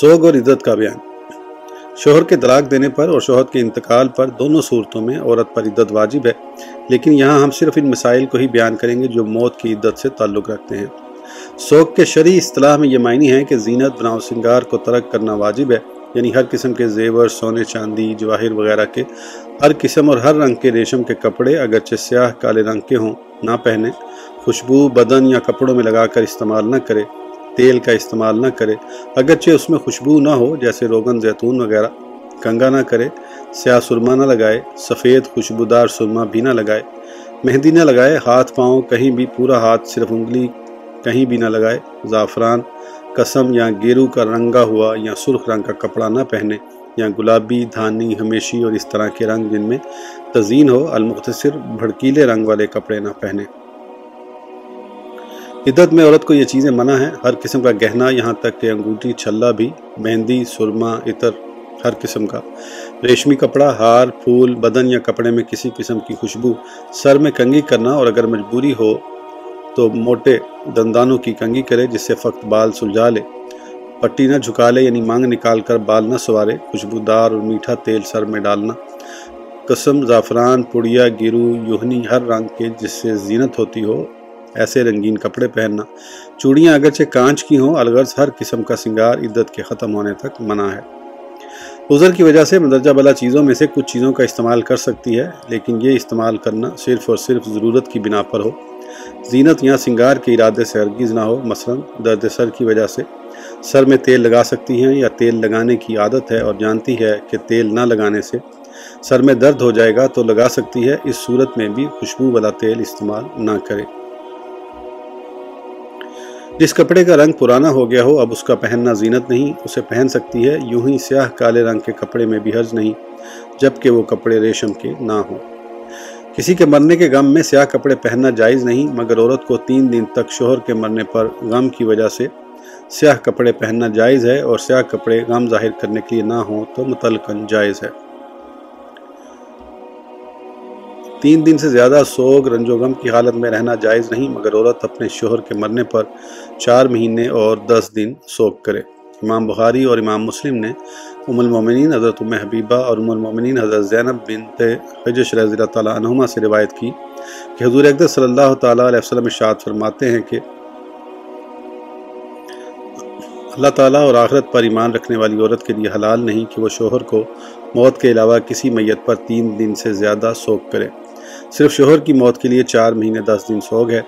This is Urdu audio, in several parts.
سوگ اور عدت کا بیان۔ شوہر کے طلاق دینے پر اور شوہر کے انتقال پر دونوں صورتوں میں عورت پر عدت واجب ہے، لیکن یہاں ہم صرف ان مسائل کو ہی بیان کریں گے جو موت کی عدت سے تعلق رکھتے ہیں۔ سوگ کے شرعی اصطلاح میں یہ معنی ہے کہ زینت، بناؤ، سنگار کو ترک کرنا واجب ہے یعنی ہر قسم کے زیور، سونے، چاندی، جواہر وغیرہ کے ہر قسم اور ہر رنگ کے ریشم کے کپڑے اگرچہ سیاہ، کالے رنگ کے ہوں، نہ پہنے، خوشبو، بدن یا کپڑوں میں لگا کر استعمال نہ کرے۔ تیل کا استعمال نہ کرے۔ اگرچہ اس میں خوشبو نہ ہو، جیسے روغن، زیتون وغیرہ، کنگا نہ کرے، سیاہ سرما نہ لگائے، سفید خوشبودار سرما بھی نہ لگائے، مہندی نہ لگائے، ہاتھ پاؤں کہیں بھی، پورا ہاتھ صرف انگلی کہیں بھی نہ لگائے، زعفران، قسم یا گیرو کا رنگا ہوا یا سرخ رنگ کا کپڑا نہ پہنے، یا گلابی، دھانی، ہمیشی اور اس طرح کے رنگ جن میں تزین ہو، المختصر بھڑکیلے رنگ والے کپڑے نہ پہنے۔ عدت میں عورت کو یہ چیزیں منع ہیں، ہر قسم کا گہنا، یہاں تک کہ انگوٹھی چھلا بھی، مہندی، سرما، عطر، ہر قسم کا۔ ریشمی کپڑا، ہار، پھول، بدن یا کپڑے میں کسی قسم کی خوشبو، سر میں کنگھی کرنا اور اگر مجبوری ہو تو موٹے دندانوں کی کنگھی کرے، جس سے فقط بال سلجھا لے۔ پٹی نہ جھکا لے یعنی مانگ نکال کر بال نہ سوارے۔ خوشبودار اور میٹھا تیل سر میں ڈالنا۔ قسم، زعفران، پڑیا، گیرو، یوہنی، ہر رنگ کے، جس سے زینت ہوتی ہو۔ ایسے رنگین کپڑے پہننا۔ چوڑیاں اگرچہ کانچ کی ہوں، الغرض ہر قسم کا سنگار عدت کے ختم ہونے تک منع ہے۔ عذر کی وجہ سے مدرجہ بلا چیزوں میں سے کچھ چیزوں کا استعمال کر سکتی ہے، لیکن یہ استعمال کرنا صرف اور صرف ضرورت کی بنا پر ہو۔ زینت یا سنگار کے ارادے سے ہرگز نہ ہو، مثلا درد سر کی وجہ سے۔ سر میں تیل لگا سکتی ہیں یا تیل لگانے کی عادت ہے اور جانتی ہے کہ تیل نہ لگانے سے سر میں درد ہو جائے گا تو لگا سکتی ہے۔ اس صورت میں بھی خوشبو والا تیل استعمال نہ کرے۔ جس کپڑے کا رنگ پرانا ہو گیا ہو، اب اس کا پہننا زینت نہیں، اسے پہن سکتی ہے، یوں ہی سیاہ کالے رنگ کے کپڑے میں بھی حرج نہیں، جبکہ وہ کپڑے ریشم کے نہ ہوں۔ کسی کے مرنے کے غم میں سیاہ کپڑے پہننا جائز نہیں، مگر عورت کو تین دن تک شوہر کے مرنے پر غم کی وجہ سے سیاہ کپڑے پہننا جائز ہے اور سیاہ کپڑے غم ظاہر کرنے کے لیے نہ ہوں تو متعلقاً جائز ہے۔ تین دن سے زیادہ سوگ، رنج و غم کی حالت میں رہنا جائز نہیں، مگر عورت اپنے شوہر کے مرنے پر چار مہینے اور دس دن سوگ کرے۔ امام بخاری اور امام مسلم نے ام المومنین حضرت ام حبیبہ اور ام المومنین حضرت زینب بنت حجش رضی اللہ تعالیٰ عنہما سے روایت کی کہ حضور اقدس صلی اللہ تعالیٰ علیہ وسلم اشاعت فرماتے ہیں کہ اللہ تعالیٰ اور آخرت پر ایمان رکھنے والی عورت کے لیے حلال نہیں کہ وہ شوہر کو موت کے علاوہ کسی میت پر تین دن سے زیادہ سوگ کرے۔ صرف شوہر کی موت کے لیے چار مہینے دس دن سوگ ہے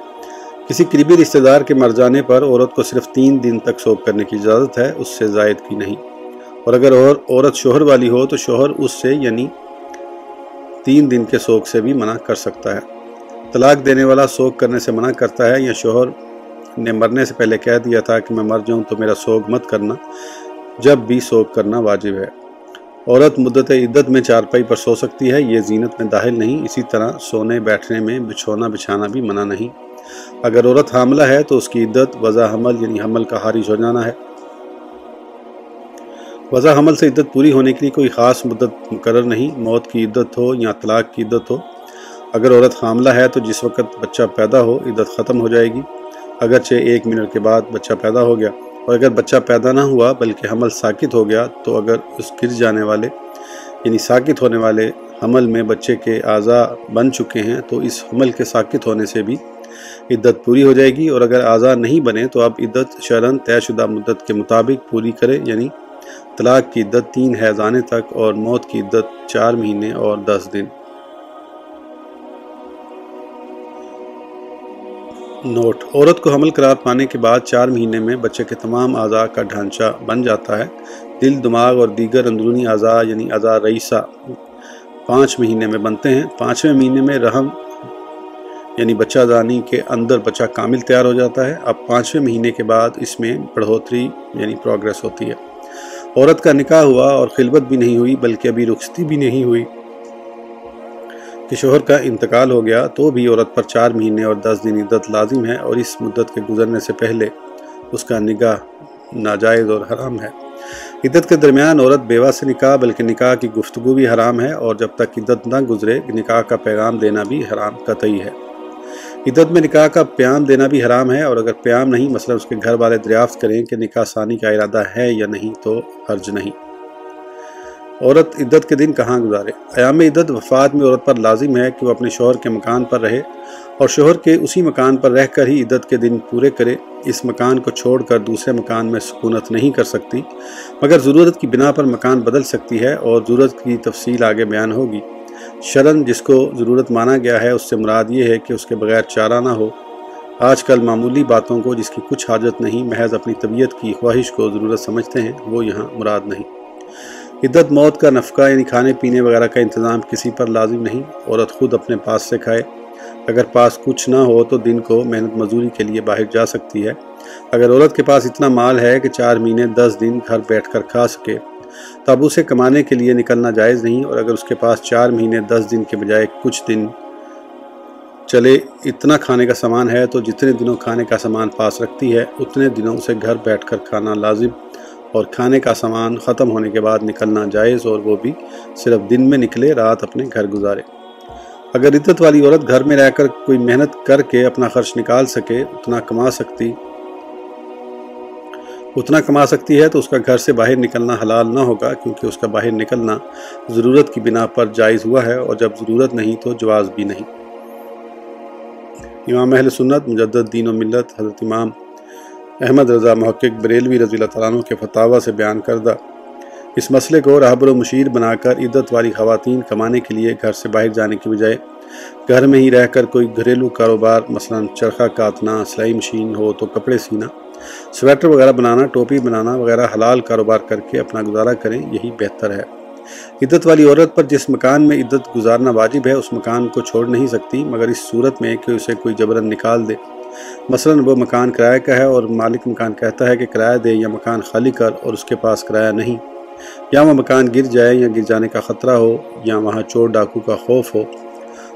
کسی قریبی رشتہ دار کے مر جانے پر عورت کو صرف تین دن تک سوگ کرنے کی اجازت ہے، اس سے زائد کی نہیں۔ اور اگر عورت شوہر والی ہو تو شوہر اس سے یعنی تین دن کے سوگ سے بھی منع کر سکتا ہے۔ طلاق دینے والا سوگ کرنے سے منع کرتا ہے یا شوہر نے مرنے سے پہلے کہہ دیا تھا کہ میں مر جاؤں تو میرا سوگ مت کرنا، جب بھی سوگ کرنا واجب ہے۔ عورت مدت عدت میں چارپائی پر سو سکتی ہے، یہ زینت میں داخل نہیں۔ اسی طرح سونے، بیٹھنے میں بچھونا، بچھانا بھی منع نہیں۔ اگر عورت حاملہ ہے تو اس کی عدت، وضع حمل یعنی حمل کا حارج ہو جانا ہے۔ وضع حمل سے عدت پوری ہونے کے لیے کوئی خاص مدت مقرر نہیں۔ موت کی عدت ہو یا طلاق کی عدت ہو۔ اگر عورت حاملہ ہے تو جس وقت بچہ پیدا ہو، عدت ختم ہو جائے گی۔ اگرچہ ایک منٹ کے بعد بچہ پیدا ہو گیا۔ اور اگر بچہ پیدا نہ ہوا بلکہ حمل ساکت ہو گیا تو اگر اس گر جانے والے یعنی ساکت ہونے والے حمل میں بچے کے اعضاء بن چکے ہیں تو اس حمل کے ساکت ہونے سے بھی عدت پوری ہو جائے گی اور اگر اعضاء نہیں بنے تو اب عدت شرن طے شدہ مدت کے مطابق پوری کرے یعنی طلاق کی عدت تین حیضانے تک اور موت کی عدت چار مہینے اور دس دن۔ نوٹ۔ عورت کو حمل قرار پانے کے بعد چار مہینے میں بچے کے تمام اعضاء کا ڈھانچہ بن جاتا ہے۔ دل، دماغ اور دیگر اندرونی اعضاء یعنی اعضاء رئیسہ پانچ مہینے میں بنتے ہیں۔ پانچویں مہینے میں رحم یعنی بچہ دانی کے اندر بچہ کامل تیار ہو جاتا ہے۔ اب پانچویں مہینے کے بعد اس میں بڑھوتری یعنی پروگرس ہوتی ہے۔ عورت کا نکاح ہوا اور خلبت بھی نہیں ہوئی، بلکہ ابھی رخصتی بھی نہیں ہوئی۔ کہ شوہر کا انتقال ہو گیا تو بھی عورت پر چار مہینے اور دس دن عدت لازم ہے اور اس مدت کے گزرنے سے پہلے اس کا نگاہ ناجائز اور حرام ہے۔ عدت کے درمیان عورت بیوہ سے نکاح بلکہ نکاح کی گفتگو بھی حرام ہے اور جب تک عدت نہ گزرے نکاح کا پیغام دینا بھی حرام قطعی ہے۔ عدت میں نکاح کا پیام دینا بھی حرام ہے اور اگر پیام نہیں، مثلا اس کے گھر والے دریافت کریں کہ نکاح ثانی کا ارادہ ہے یا نہیں تو حرج نہیں۔ عورت عدت کے دن کہاں گزارے؟ ایام عدت وفات میں عورت پر لازم ہے کہ وہ اپنے شوہر کے مکان پر رہے اور شوہر کے اسی مکان پر رہ کر ہی عدت کے دن پورے کرے۔ اس مکان کو چھوڑ کر دوسرے مکان میں سکونت نہیں کر سکتی، مگر ضرورت کی بنا پر مکان بدل سکتی ہے اور ضرورت کی تفصیل آگے بیان ہوگی۔ شرن جس کو ضرورت مانا گیا ہے، اس سے مراد یہ ہے کہ اس کے بغیر چارہ نہ ہو۔ آج کل معمولی باتوں کو جس کی کچھ حاجت نہیں، محض اپنی طبیعت کی خواہش کو ضرورت سمجھتے ہیں، وہ یہاں مراد نہیں۔ عدت موت کا نفقہ یعنی کھانے پینے وغیرہ کا انتظام کسی پر لازم نہیں، عورت خود اپنے پاس سے کھائے۔ اگر پاس کچھ نہ ہو تو دن کو محنت مزدوری کے لیے باہر جا سکتی ہے۔ اگر عورت کے پاس اتنا مال ہے کہ چار مہینے، دس دن گھر بیٹھ کر کھا سکے تو اب اسے کمانے کے لیے نکلنا جائز نہیں۔ اور اگر اس کے پاس چار مہینے، دس دن کے بجائے کچھ دن چلے اتنا کھانے کا سامان ہے تو جتنے دنوں کھانے کا سامان پاس رکھتی ہے، اتنے دنوں اسے گھر بیٹھ کر کھانا لازم۔ اور کھانے کا سامان ختم ہونے کے بعد نکلنا جائز اور وہ بھی صرف دن میں نکلے، رات اپنے گھر گزارے۔ اگر عدت والی عورت گھر میں رہ کر کوئی محنت کر کے اپنا خرچ نکال سکے، اتنا کما سکتی، اتنا کما سکتی ہے تو اس کا گھر سے باہر نکلنا حلال نہ ہوگا، کیونکہ اس کا باہر نکلنا ضرورت کی بنا پر جائز ہوا ہے اور جب ضرورت نہیں تو جواز بھی نہیں۔ امام اہل سنت، مجدد دین و ملت، حضرت امام احمد رضا محقق بریلوی رضی اللہ تعالیٰ عنہ کے فتح سے بیان کردہ۔ اس مسئلے کو رہبر و مشیر بنا کر عدت والی خواتین کمانے کے لیے گھر سے باہر جانے کی بجائے گھر میں ہی رہ کر کوئی گھریلو کاروبار، مثلا چرخہ کاتنا سلائی مشین ہو تو کپڑے سینا، سویٹر وغیرہ بنانا، ٹوپی بنانا وغیرہ حلال کاروبار کر کے اپنا گزارا کریں، یہی بہتر ہے۔ عدت والی عورت پر جس مکان میں عدت گزارنا واجب ہے، اس مکان کو چھوڑ نہیں سکتی، مگر اس صورت میں کہ اسے کوئی جبرن نکال دے۔ مثلا وہ مکان کرائے کا ہے اور مالک مکان کہتا ہے کہ کرایہ دے یا مکان خالی کر اور اس کے پاس کرایہ نہیں۔ یا وہ مکان گر جائے یا گر جانے کا خطرہ ہو یا وہاں چور ڈاکو کا خوف ہو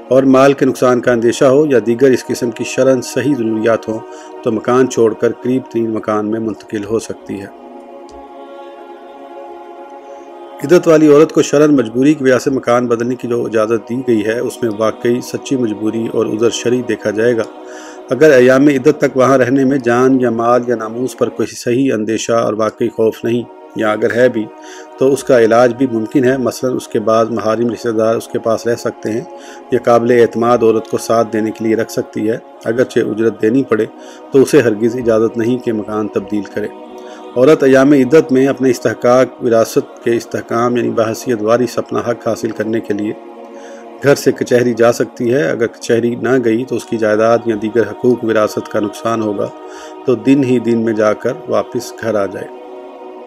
اور مال کے نقصان کا اندیشہ ہو یا دیگر اس قسم کی شرن صحیح ضروریات ہوں تو مکان چھوڑ کر قریب ترین مکان میں منتقل ہو سکتی ہے۔ عدت والی عورت کو شرن مجبوری کی وجہ سے مکان بدلنے کی جو اجازت دی گئی ہے، اس میں واقعی سچی مجبوری اور عذر شرعی دیکھا جائے گا۔ اگر ایام عدت تک وہاں رہنے میں جان یا مال یا ناموس پر کوئی صحیح اندیشہ اور واقعی خوف نہیں یا اگر ہے بھی، تو اس کا علاج بھی ممکن ہے۔ مثلا اس کے بعد محارم رشتہ دار اس کے پاس رہ سکتے ہیں یا قابل اعتماد عورت کو ساتھ دینے کے لیے رکھ سکتی ہے۔ اگرچہ اجرت دینی پڑے، تو اسے ہرگز اجازت نہیں کہ مکان تبدیل کرے۔ عورت ایام عدت میں اپنے استحقاق، وراثت کے استحکام یعنی بحثیت وارث اپنا حق حاصل کرنے کے لیے گھر سے کچہری جا سکتی ہے۔ اگر کچہری نہ گئی تو اس کی جائیداد یا دیگر حقوق وراثت کا نقصان ہوگا تو دن ہی دن میں جا کر واپس گھر آ جائے۔